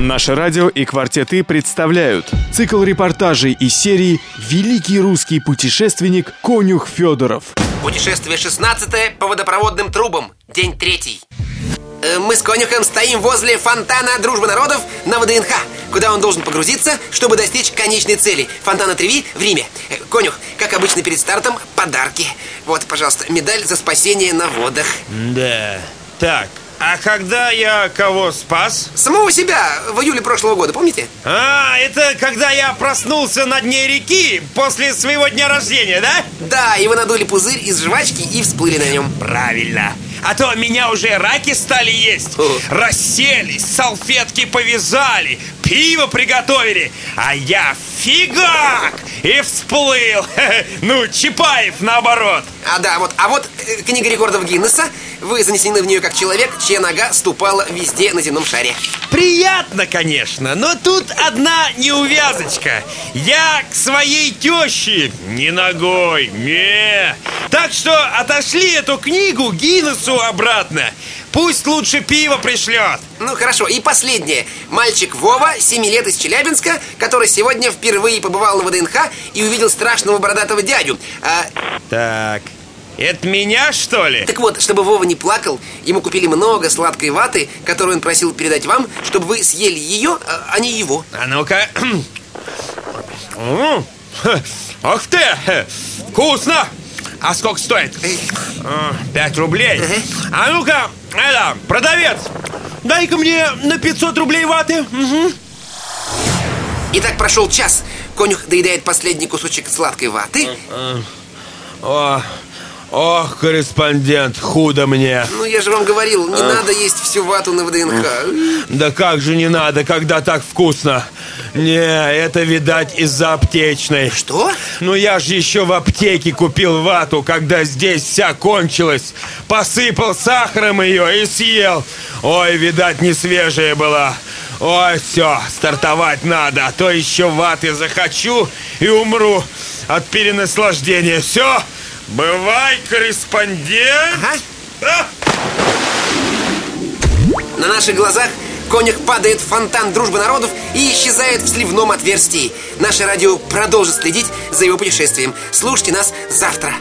Наше радио и «Квартеты» представляют цикл репортажей из серии «Великий русский путешественник Конюх Федоров». Путешествие 16 по водопроводным трубам. День третий. Э, Мы с Конюхом стоим возле фонтана Дружбы народов на ВДНХ, куда он должен погрузиться, чтобы достичь конечной цели – фонтана Треви в Риме. Э, Конюх, как обычно перед стартом, подарки. Вот, пожалуйста, медаль за спасение на водах. Да. Так, а когда я кого спас? Самого себя в июле прошлого года, помните? А, это когда я проснулся на дне реки после своего дня рождения, да? Да, и вы надули пузырь из жвачки и всплыли на нем. Правильно. А то меня уже раки стали есть. О. Расселись, салфетки повязали, пиво приготовили. А я фигак! И всплыл. Ну, Чапаев наоборот. А да, вот, а вот э, книга рекордов Гиннесса. Вы занесены в нее как человек, чья нога ступала везде на земном шаре. Приятно, конечно, но тут одна неувязочка. Я к своей теще не ногой, не. Так что отошли эту книгу Гиннесу обратно. Пусть лучше пиво пришлет. Ну хорошо, и последнее. Мальчик Вова, 7 лет из Челябинска, который сегодня впервые побывал на ВДНХ и увидел страшного бородатого дядю. А, Так, это меня, что ли? так вот, чтобы Вова не плакал, ему купили много сладкой ваты, которую он просил передать вам, чтобы вы съели ее, а, а не его. А ну-ка. Ах ты! Вкусно! А сколько стоит? А, Пять рублей. А ну-ка, это, продавец, дай-ка мне на 500 рублей ваты. Мгм. Итак, прошел час. Конюх доедает последний кусочек сладкой ваты. О, ох, корреспондент, худо мне. Ну, я же вам говорил, не надо есть всю вату на ВДНХ. Да как же не надо, когда так вкусно? Не, это, видать, из-за аптечной. Что? Ну я же еще в аптеке купил вату, когда здесь вся кончилась. Посыпал сахаром ее и съел. Ой, видать, не свежая была. Ой, все, стартовать надо, а то еще ваты захочу и умру от перенаслаждения. Все, бывай, корреспондент. Ага. А! На наших глазах конюх падает фонтан дружбы народов и исчезает в сливном отверстии. Наше радио продолжит следить за его путешествием. Слушайте нас завтра.